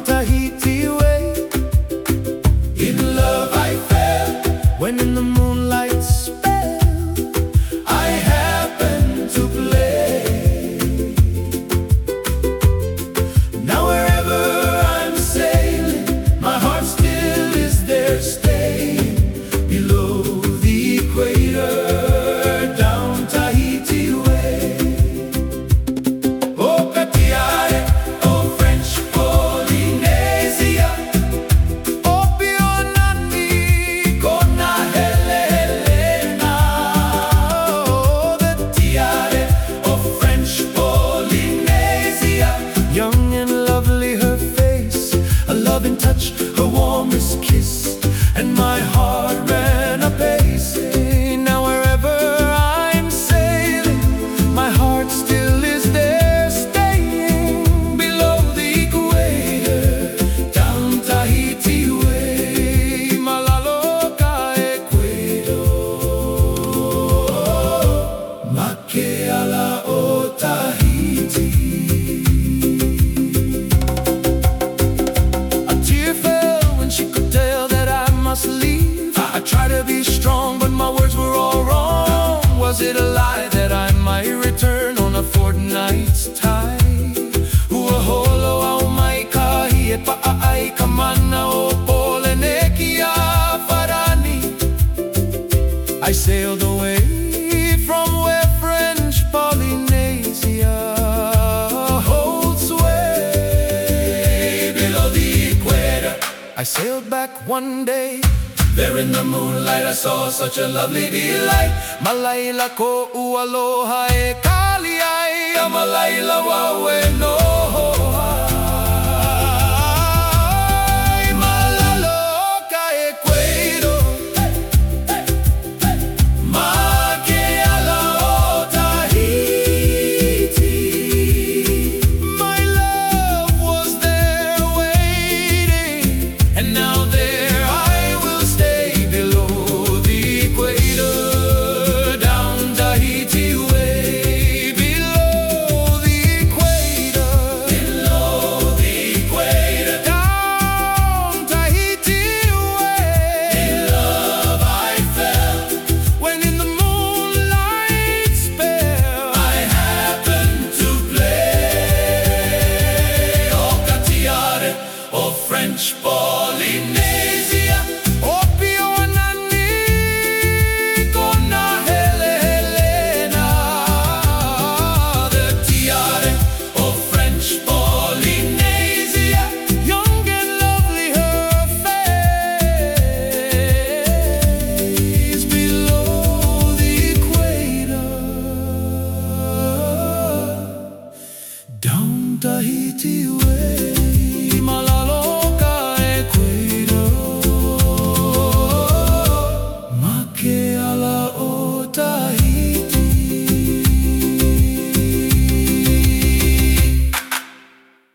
Utahitaji touch, her warmest kiss, and my heart. I sailed away from where French Polynesia holds sway below the equator. I sailed back one day. There in the moonlight I saw such a lovely delight. Malaila ko ualoha e kali ai. Malaila wawe Spot.